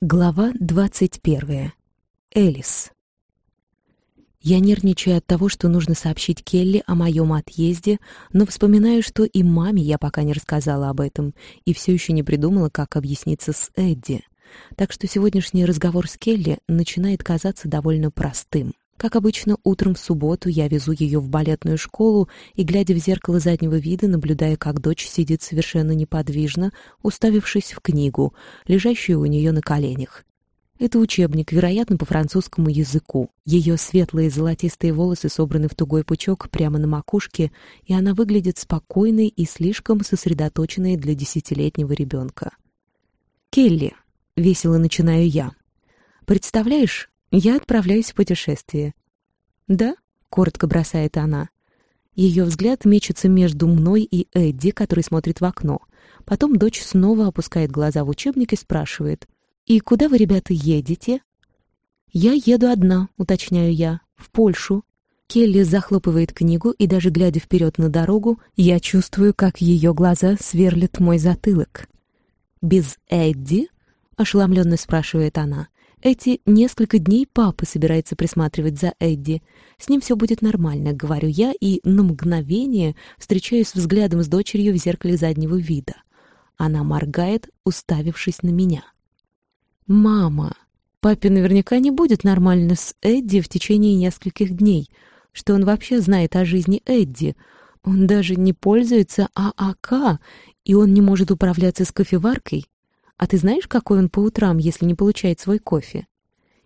Глава двадцать первая. Элис. Я нервничаю от того, что нужно сообщить Келли о моем отъезде, но вспоминаю, что и маме я пока не рассказала об этом, и все еще не придумала, как объясниться с Эдди. Так что сегодняшний разговор с Келли начинает казаться довольно простым. Как обычно, утром в субботу я везу ее в балетную школу и, глядя в зеркало заднего вида, наблюдая, как дочь сидит совершенно неподвижно, уставившись в книгу, лежащую у нее на коленях. Это учебник, вероятно, по французскому языку. Ее светлые золотистые волосы собраны в тугой пучок прямо на макушке, и она выглядит спокойной и слишком сосредоточенной для десятилетнего ребенка. «Келли», — весело начинаю я, — «представляешь, я отправляюсь в путешествие. Да? Коротко бросает она. Ее взгляд мечется между мной и Эдди, который смотрит в окно. Потом дочь снова опускает глаза в учебник и спрашивает. «И куда вы, ребята, едете?» «Я еду одна», — уточняю я, — «в Польшу». Келли захлопывает книгу, и даже глядя вперед на дорогу, я чувствую, как ее глаза сверлят мой затылок. «Без Эдди?» — ошеломленно спрашивает она. Эти несколько дней папа собирается присматривать за Эдди. С ним все будет нормально, говорю я, и на мгновение встречаюсь взглядом с дочерью в зеркале заднего вида. Она моргает, уставившись на меня. «Мама, папе наверняка не будет нормально с Эдди в течение нескольких дней. Что он вообще знает о жизни Эдди? Он даже не пользуется ААК, и он не может управляться с кофеваркой. А ты знаешь, какой он по утрам, если не получает свой кофе?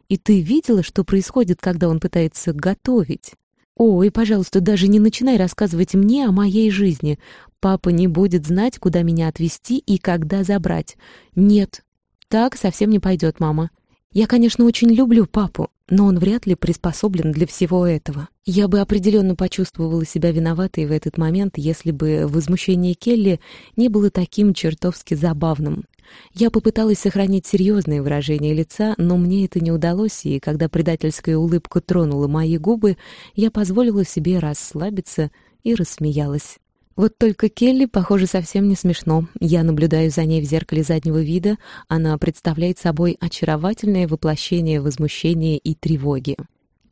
И ты видела, что происходит, когда он пытается готовить? Ой, пожалуйста, даже не начинай рассказывать мне о моей жизни. Папа не будет знать, куда меня отвезти и когда забрать. Нет, так совсем не пойдет, мама. Я, конечно, очень люблю папу, но он вряд ли приспособлен для всего этого. Я бы определенно почувствовала себя виноватой в этот момент, если бы возмущение Келли не было таким чертовски забавным. Я попыталась сохранить серьезное выражение лица, но мне это не удалось, и когда предательская улыбка тронула мои губы, я позволила себе расслабиться и рассмеялась. Вот только Келли, похоже, совсем не смешно. Я наблюдаю за ней в зеркале заднего вида, она представляет собой очаровательное воплощение возмущения и тревоги.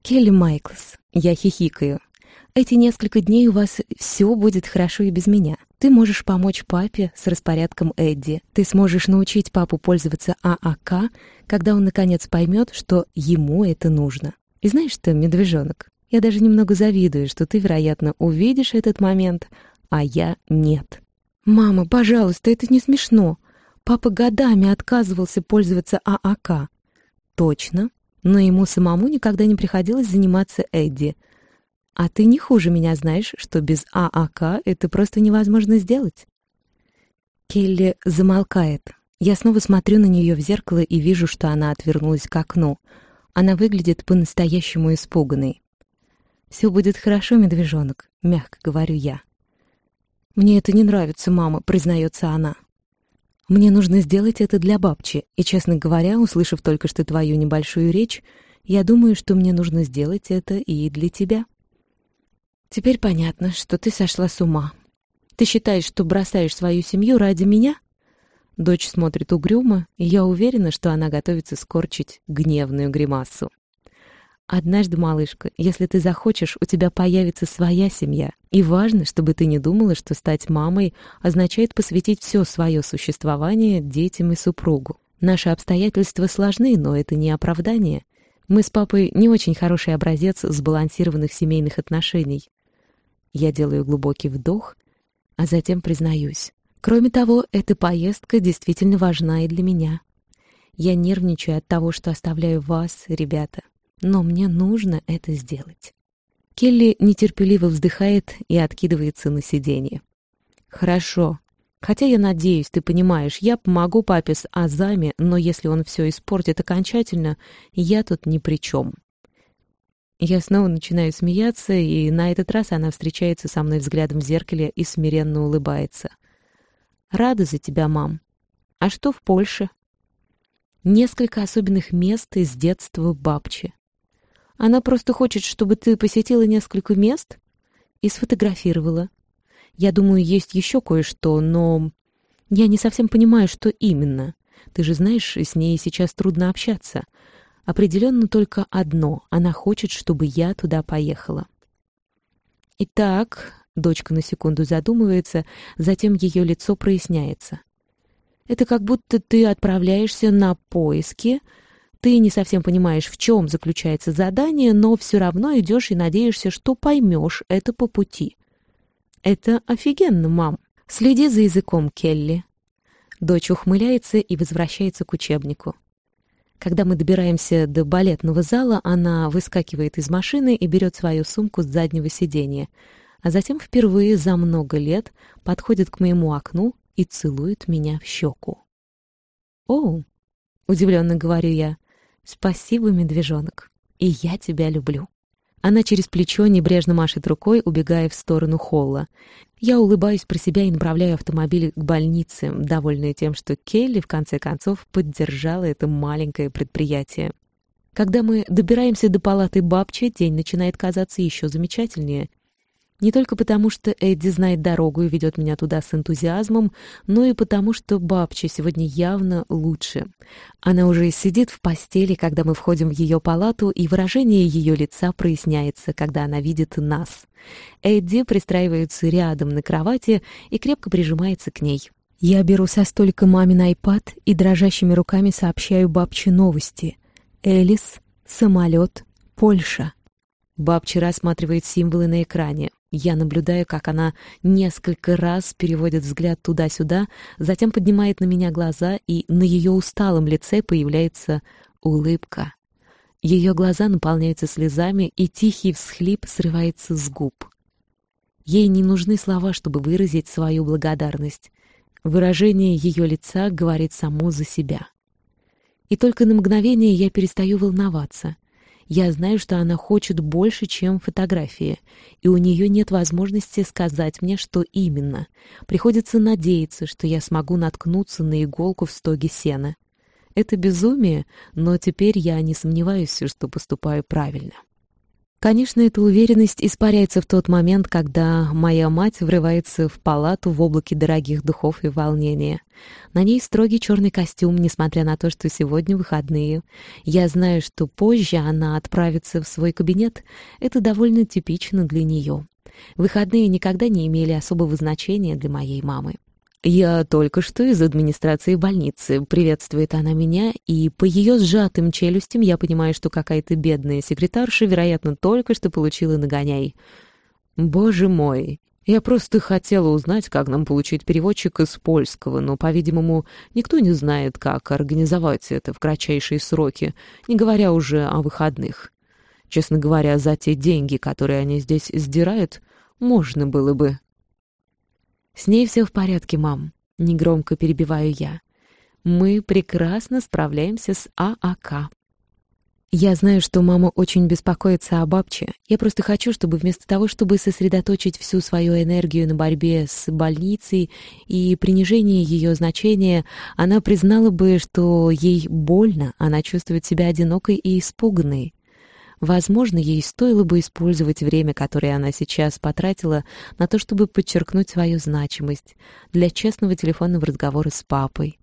«Келли Майклс», я хихикаю, эти несколько дней у вас все будет хорошо и без меня. Ты можешь помочь папе с распорядком Эдди. Ты сможешь научить папу пользоваться ААК, когда он наконец поймет, что ему это нужно. И знаешь что, медвежонок, я даже немного завидую, что ты, вероятно, увидишь этот момент, а я нет. «Мама, пожалуйста, это не смешно. Папа годами отказывался пользоваться ААК». «Точно, но ему самому никогда не приходилось заниматься Эдди». А ты не хуже меня знаешь, что без ААК это просто невозможно сделать. Келли замолкает. Я снова смотрю на нее в зеркало и вижу, что она отвернулась к окну. Она выглядит по-настоящему испуганной. «Все будет хорошо, медвежонок», — мягко говорю я. «Мне это не нравится, мама», — признается она. «Мне нужно сделать это для бабчи, и, честно говоря, услышав только что твою небольшую речь, я думаю, что мне нужно сделать это и для тебя». Теперь понятно, что ты сошла с ума. Ты считаешь, что бросаешь свою семью ради меня? Дочь смотрит угрюмо, и я уверена, что она готовится скорчить гневную гримасу. Однажды, малышка, если ты захочешь, у тебя появится своя семья. И важно, чтобы ты не думала, что стать мамой означает посвятить все свое существование детям и супругу. Наши обстоятельства сложны, но это не оправдание. Мы с папой не очень хороший образец сбалансированных семейных отношений. Я делаю глубокий вдох, а затем признаюсь. Кроме того, эта поездка действительно важна и для меня. Я нервничаю от того, что оставляю вас, ребята, но мне нужно это сделать. Келли нетерпеливо вздыхает и откидывается на сиденье. «Хорошо. Хотя я надеюсь, ты понимаешь, я помогу папе с азами, но если он все испортит окончательно, я тут ни при чем. Я снова начинаю смеяться, и на этот раз она встречается со мной взглядом в зеркале и смиренно улыбается. «Рада за тебя, мам. А что в Польше?» «Несколько особенных мест из детства бабчи. Она просто хочет, чтобы ты посетила несколько мест и сфотографировала. Я думаю, есть еще кое-что, но я не совсем понимаю, что именно. Ты же знаешь, с ней сейчас трудно общаться. Определенно только одно — она хочет, чтобы я туда поехала. Итак, дочка на секунду задумывается, затем ее лицо проясняется. Это как будто ты отправляешься на поиски, ты не совсем понимаешь, в чем заключается задание, но все равно идешь и надеешься, что поймешь это по пути. Это офигенно, мам. Следи за языком, Келли. Дочь ухмыляется и возвращается к учебнику. Когда мы добираемся до балетного зала, она выскакивает из машины и берет свою сумку с заднего сиденья, а затем впервые за много лет подходит к моему окну и целует меня в щеку. «О!» — удивленно говорю я. «Спасибо, медвежонок, и я тебя люблю». Она через плечо небрежно машет рукой, убегая в сторону холла. Я улыбаюсь про себя и направляю автомобиль к больнице, довольная тем, что Келли, в конце концов, поддержала это маленькое предприятие. Когда мы добираемся до палаты Бабчи, день начинает казаться еще замечательнее. Не только потому, что Эдди знает дорогу и ведет меня туда с энтузиазмом, но и потому, что бабча сегодня явно лучше. Она уже сидит в постели, когда мы входим в ее палату, и выражение ее лица проясняется, когда она видит нас. Эдди пристраивается рядом на кровати и крепко прижимается к ней. Я беру со столика мамин айпад и дрожащими руками сообщаю бабче новости. Элис, самолет, Польша. Бабча рассматривает символы на экране. Я наблюдаю, как она несколько раз переводит взгляд туда-сюда, затем поднимает на меня глаза, и на ее усталом лице появляется улыбка. Ее глаза наполняются слезами, и тихий всхлип срывается с губ. Ей не нужны слова, чтобы выразить свою благодарность. Выражение ее лица говорит само за себя. И только на мгновение я перестаю волноваться — я знаю, что она хочет больше, чем фотографии, и у нее нет возможности сказать мне, что именно. Приходится надеяться, что я смогу наткнуться на иголку в стоге сена. Это безумие, но теперь я не сомневаюсь, что поступаю правильно. Конечно, эта уверенность испаряется в тот момент, когда моя мать врывается в палату в облаке дорогих духов и волнения. На ней строгий черный костюм, несмотря на то, что сегодня выходные. Я знаю, что позже она отправится в свой кабинет. Это довольно типично для нее. Выходные никогда не имели особого значения для моей мамы. «Я только что из администрации больницы», — приветствует она меня, и по ее сжатым челюстям я понимаю, что какая-то бедная секретарша, вероятно, только что получила нагоняй. «Боже мой!» Я просто хотела узнать, как нам получить переводчика из польского, но, по-видимому, никто не знает, как организовать это в кратчайшие сроки, не говоря уже о выходных. Честно говоря, за те деньги, которые они здесь сдирают, можно было бы «С ней все в порядке, мам», — негромко перебиваю я. «Мы прекрасно справляемся с ААК». Я знаю, что мама очень беспокоится о бабче. Я просто хочу, чтобы вместо того, чтобы сосредоточить всю свою энергию на борьбе с больницей и принижении ее значения, она признала бы, что ей больно, она чувствует себя одинокой и испуганной. Возможно, ей стоило бы использовать время, которое она сейчас потратила, на то, чтобы подчеркнуть свою значимость для честного телефонного разговора с папой.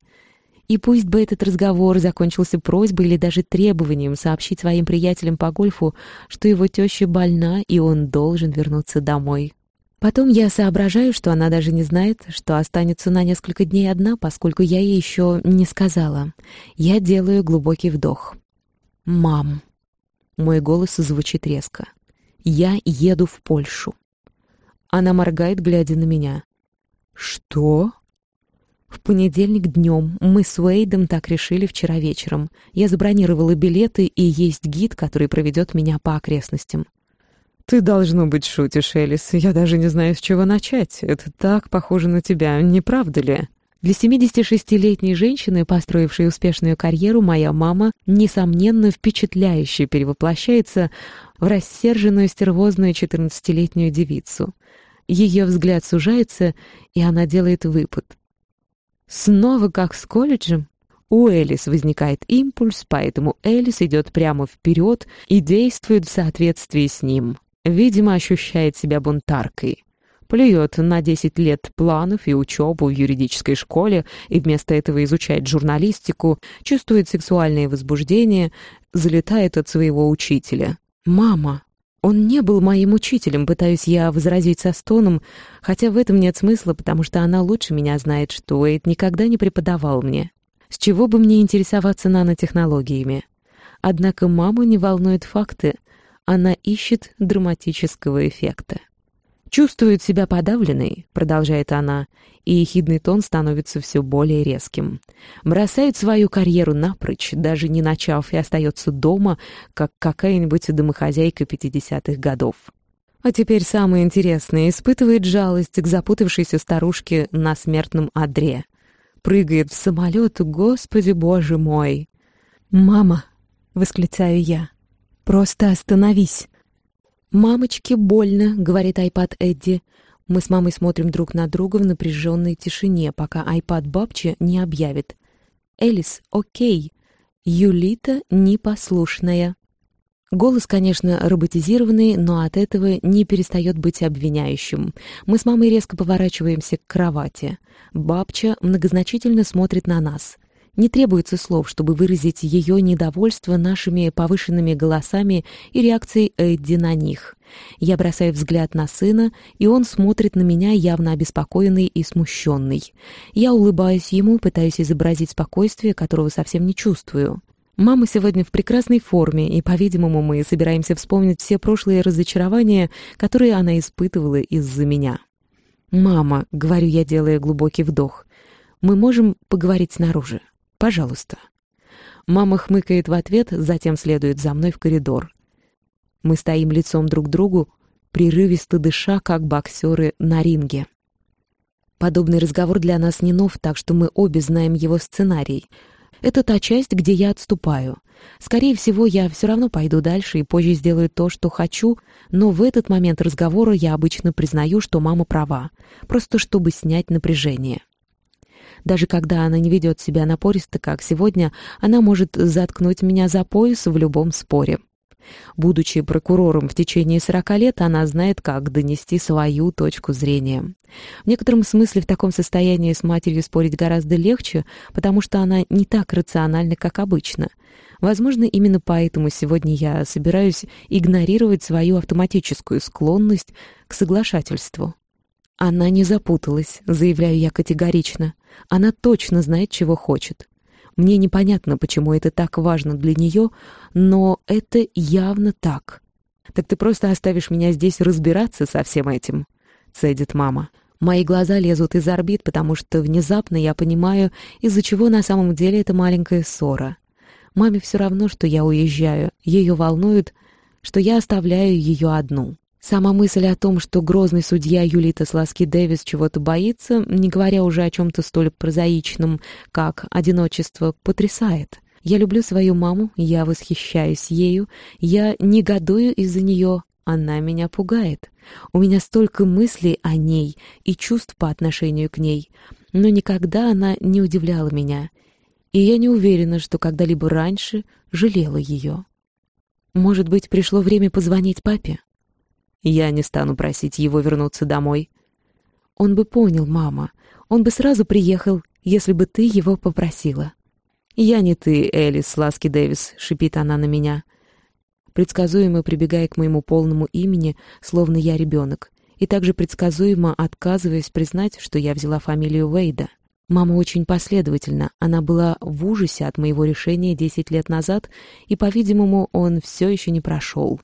И пусть бы этот разговор закончился просьбой или даже требованием сообщить своим приятелям по гольфу, что его теща больна, и он должен вернуться домой. Потом я соображаю, что она даже не знает, что останется на несколько дней одна, поскольку я ей еще не сказала. Я делаю глубокий вдох. «Мам». Мой голос звучит резко. «Я еду в Польшу». Она моргает, глядя на меня. «Что?» В понедельник днем мы с Уэйдом так решили вчера вечером. Я забронировала билеты, и есть гид, который проведет меня по окрестностям. «Ты, должно быть, шутишь, Элис. Я даже не знаю, с чего начать. Это так похоже на тебя, не правда ли?» Для 76-летней женщины, построившей успешную карьеру, моя мама, несомненно, впечатляюще перевоплощается в рассерженную стервозную 14-летнюю девицу. Ее взгляд сужается, и она делает выпад. Снова как с колледжем? У Элис возникает импульс, поэтому Элис идет прямо вперед и действует в соответствии с ним. Видимо, ощущает себя бунтаркой. Плюет на 10 лет планов и учебу в юридической школе и вместо этого изучает журналистику, чувствует сексуальное возбуждение, залетает от своего учителя. «Мама!» Он не был моим учителем, пытаюсь я возразить со стоном, хотя в этом нет смысла, потому что она лучше меня знает, что Уэйд никогда не преподавал мне. С чего бы мне интересоваться нанотехнологиями? Однако маму не волнуют факты, она ищет драматического эффекта. «Чувствует себя подавленной», — продолжает она, и ехидный тон становится все более резким. Бросает свою карьеру напрочь, даже не начав, и остается дома, как какая-нибудь домохозяйка 50-х годов. А теперь самое интересное, испытывает жалость к запутавшейся старушке на смертном одре. Прыгает в самолет, господи боже мой. «Мама!» — восклицаю я. «Просто остановись!» «Мамочке больно», — говорит айпад Эдди. Мы с мамой смотрим друг на друга в напряженной тишине, пока айпад Бабчи не объявит. «Элис, окей. Юлита непослушная». Голос, конечно, роботизированный, но от этого не перестает быть обвиняющим. Мы с мамой резко поворачиваемся к кровати. Бабча многозначительно смотрит на нас. Не требуется слов, чтобы выразить ее недовольство нашими повышенными голосами и реакцией Эдди на них. Я бросаю взгляд на сына, и он смотрит на меня явно обеспокоенный и смущенный. Я улыбаюсь ему, пытаюсь изобразить спокойствие, которого совсем не чувствую. Мама сегодня в прекрасной форме, и, по-видимому, мы собираемся вспомнить все прошлые разочарования, которые она испытывала из-за меня. «Мама», — говорю я, делая глубокий вдох, — «мы можем поговорить снаружи?» Пожалуйста». Мама хмыкает в ответ, затем следует за мной в коридор. Мы стоим лицом друг к другу, прерывисто дыша, как боксеры на ринге. Подобный разговор для нас не нов, так что мы обе знаем его сценарий. Это та часть, где я отступаю. Скорее всего, я все равно пойду дальше и позже сделаю то, что хочу, но в этот момент разговора я обычно признаю, что мама права, просто чтобы снять напряжение. Даже когда она не ведет себя напористо, как сегодня, она может заткнуть меня за пояс в любом споре. Будучи прокурором в течение 40 лет, она знает, как донести свою точку зрения. В некотором смысле в таком состоянии с матерью спорить гораздо легче, потому что она не так рациональна, как обычно. Возможно, именно поэтому сегодня я собираюсь игнорировать свою автоматическую склонность к соглашательству. Она не запуталась, заявляю я категорично. Она точно знает, чего хочет. Мне непонятно, почему это так важно для нее, но это явно так. «Так ты просто оставишь меня здесь разбираться со всем этим?» — цедит мама. Мои глаза лезут из орбит, потому что внезапно я понимаю, из-за чего на самом деле это маленькая ссора. Маме все равно, что я уезжаю. Ее волнует, что я оставляю ее одну. Сама мысль о том, что грозный судья Юлита Сласки Дэвис чего-то боится, не говоря уже о чем-то столь прозаичном, как одиночество, потрясает. Я люблю свою маму, я восхищаюсь ею, я негодую из-за нее, она меня пугает. У меня столько мыслей о ней и чувств по отношению к ней, но никогда она не удивляла меня, и я не уверена, что когда-либо раньше жалела ее. Может быть, пришло время позвонить папе? Я не стану просить его вернуться домой. Он бы понял, мама. Он бы сразу приехал, если бы ты его попросила. «Я не ты, Элис Ласки Дэвис», — шипит она на меня. Предсказуемо прибегая к моему полному имени, словно я ребенок, и также предсказуемо отказываясь признать, что я взяла фамилию Уэйда. Мама очень последовательна, она была в ужасе от моего решения десять лет назад, и, по-видимому, он все еще не прошел.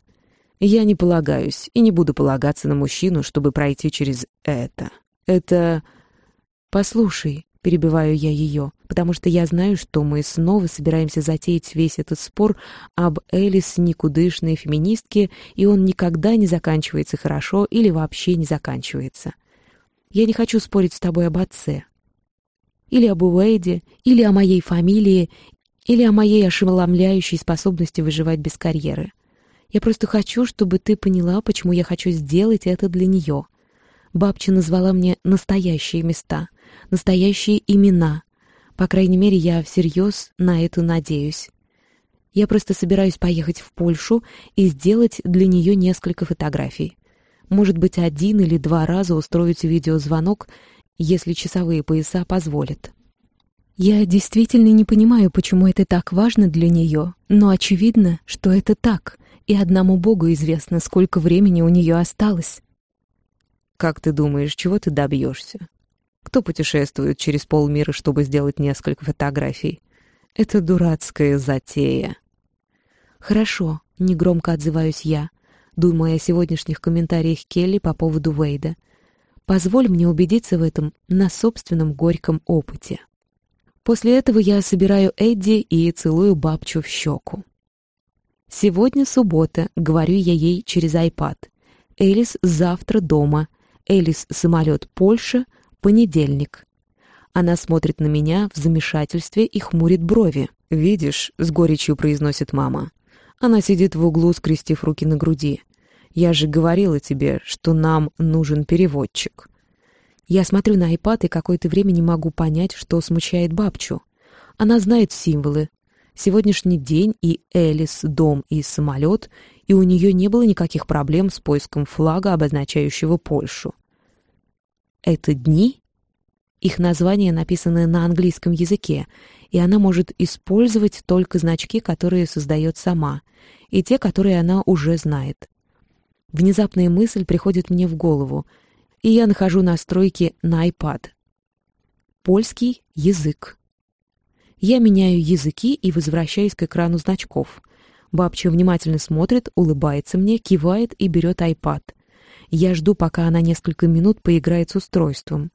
Я не полагаюсь и не буду полагаться на мужчину, чтобы пройти через это. Это... Послушай, перебиваю я ее, потому что я знаю, что мы снова собираемся затеять весь этот спор об Элис никудышной феминистке, и он никогда не заканчивается хорошо или вообще не заканчивается. Я не хочу спорить с тобой об отце. Или об Уэйде, или о моей фамилии, или о моей ошеломляющей способности выживать без карьеры. Я просто хочу, чтобы ты поняла, почему я хочу сделать это для нее. Бабча назвала мне настоящие места, настоящие имена. По крайней мере, я всерьез на это надеюсь. Я просто собираюсь поехать в Польшу и сделать для нее несколько фотографий. может быть, один или два раза устроить видеозвонок, если часовые пояса позволят. Я действительно не понимаю, почему это так важно для нее, но очевидно, что это так, и одному Богу известно, сколько времени у нее осталось. Как ты думаешь, чего ты добьешься? Кто путешествует через полмира, чтобы сделать несколько фотографий? Это дурацкая затея. Хорошо, негромко отзываюсь я, думая о сегодняшних комментариях Келли по поводу Вейда. Позволь мне убедиться в этом на собственном горьком опыте. После этого я собираю Эдди и целую бабчу в щеку. «Сегодня суббота», — говорю я ей через iPad. «Элис завтра дома. Элис самолет Польша, понедельник». Она смотрит на меня в замешательстве и хмурит брови. «Видишь», — с горечью произносит мама. Она сидит в углу, скрестив руки на груди. «Я же говорила тебе, что нам нужен переводчик». Я смотрю на iPad и какое-то время не могу понять, что смущает бабчу. Она знает символы. Сегодняшний день и Элис, дом и самолет, и у нее не было никаких проблем с поиском флага, обозначающего Польшу. Это дни? Их название написано на английском языке, и она может использовать только значки, которые создает сама, и те, которые она уже знает. Внезапная мысль приходит мне в голову, и я нахожу настройки на iPad. Польский язык. Я меняю языки и возвращаюсь к экрану значков. Бабча внимательно смотрит, улыбается мне, кивает и берет iPad. Я жду, пока она несколько минут поиграет с устройством.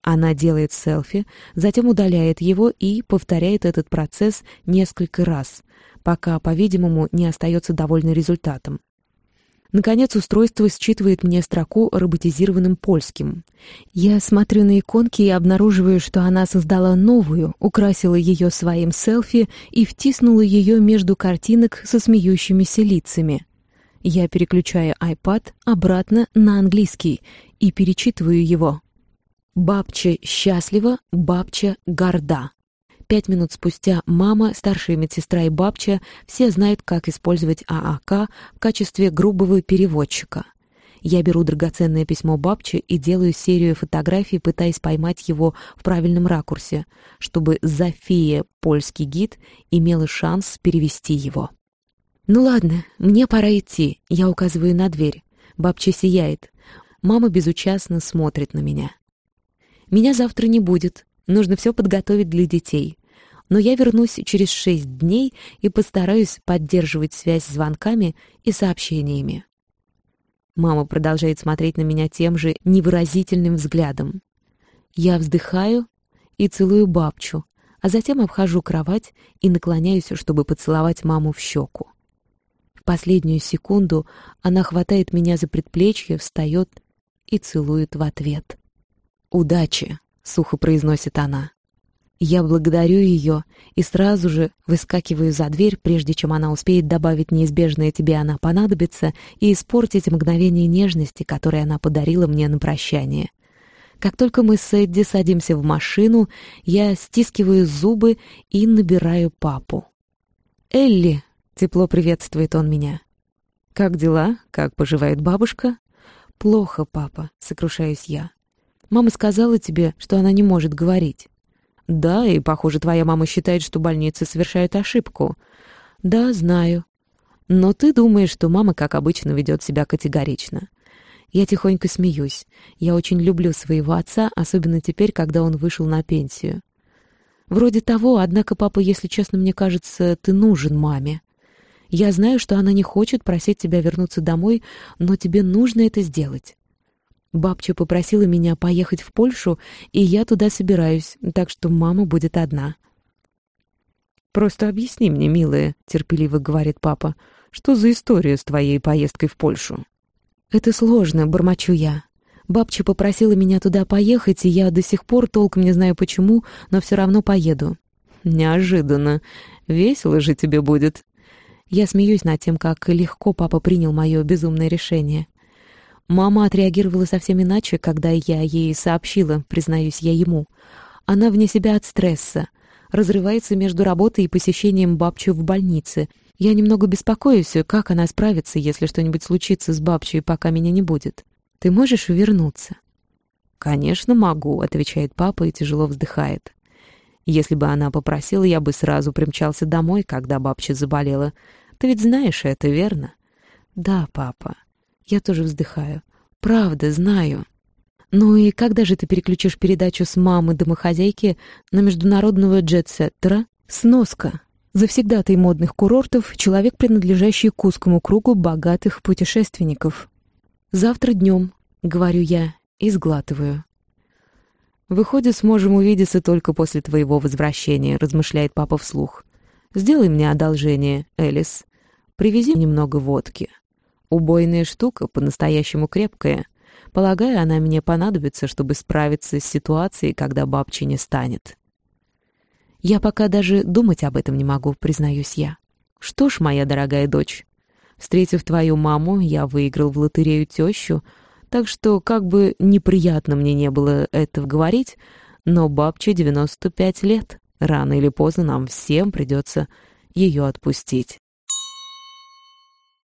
Она делает селфи, затем удаляет его и повторяет этот процесс несколько раз, пока, по-видимому, не остается довольна результатом. Наконец, устройство считывает мне строку роботизированным польским. Я смотрю на иконки и обнаруживаю, что она создала новую, украсила ее своим селфи и втиснула ее между картинок со смеющимися лицами. Я переключаю iPad обратно на английский и перечитываю его. «Бабча счастлива, бабча горда». Пять минут спустя мама, старшая медсестра и бабча все знают, как использовать ААК в качестве грубого переводчика. Я беру драгоценное письмо бабчи и делаю серию фотографий, пытаясь поймать его в правильном ракурсе, чтобы Зофия, польский гид, имела шанс перевести его. «Ну ладно, мне пора идти», — я указываю на дверь. Бабча сияет. Мама безучастно смотрит на меня. «Меня завтра не будет. Нужно все подготовить для детей но я вернусь через шесть дней и постараюсь поддерживать связь звонками и сообщениями. Мама продолжает смотреть на меня тем же невыразительным взглядом. Я вздыхаю и целую бабчу, а затем обхожу кровать и наклоняюсь, чтобы поцеловать маму в щеку. В последнюю секунду она хватает меня за предплечье, встает и целует в ответ. «Удачи!» — сухо произносит она. Я благодарю ее и сразу же выскакиваю за дверь, прежде чем она успеет добавить неизбежное тебе она понадобится и испортить мгновение нежности, которое она подарила мне на прощание. Как только мы с Эдди садимся в машину, я стискиваю зубы и набираю папу. «Элли!» — тепло приветствует он меня. «Как дела? Как поживает бабушка?» «Плохо, папа», — сокрушаюсь я. «Мама сказала тебе, что она не может говорить». «Да, и, похоже, твоя мама считает, что больницы совершают ошибку». «Да, знаю. Но ты думаешь, что мама, как обычно, ведет себя категорично». Я тихонько смеюсь. Я очень люблю своего отца, особенно теперь, когда он вышел на пенсию. Вроде того, однако, папа, если честно, мне кажется, ты нужен маме. Я знаю, что она не хочет просить тебя вернуться домой, но тебе нужно это сделать. Бабча попросила меня поехать в Польшу, и я туда собираюсь, так что мама будет одна. «Просто объясни мне, милая», — терпеливо говорит папа, «что за история с твоей поездкой в Польшу?» «Это сложно», — бормочу я. Бабча попросила меня туда поехать, и я до сих пор толком не знаю почему, но все равно поеду. «Неожиданно. Весело же тебе будет». Я смеюсь над тем, как легко папа принял мое безумное решение. Мама отреагировала совсем иначе, когда я ей сообщила, признаюсь я ему. Она вне себя от стресса, разрывается между работой и посещением бабчи в больнице, Я немного беспокоюсь, как она справится, если что-нибудь случится с бабчей, пока меня не будет. Ты можешь вернуться?» «Конечно могу», — отвечает папа и тяжело вздыхает. «Если бы она попросила, я бы сразу примчался домой, когда бабча заболела. Ты ведь знаешь это, верно?» «Да, папа. Я тоже вздыхаю. Правда, знаю». «Ну и когда же ты переключишь передачу с мамы домохозяйки на международного джет-сеттера? Сноска. Завсегдатый модных курортов, человек, принадлежащий к узкому кругу богатых путешественников. Завтра днем, говорю я, и сглатываю. «Выходит, сможем увидеться только после твоего возвращения», — размышляет папа вслух. «Сделай мне одолжение, Элис. Привези немного водки. Убойная штука, по-настоящему крепкая. Полагаю, она мне понадобится, чтобы справиться с ситуацией, когда бабчи не станет». «Я пока даже думать об этом не могу», — признаюсь я. «Что ж, моя дорогая дочь, встретив твою маму, я выиграл в лотерею тещу, так что, как бы неприятно мне не было это говорить, но бабче 95 лет. Рано или поздно нам всем придется ее отпустить.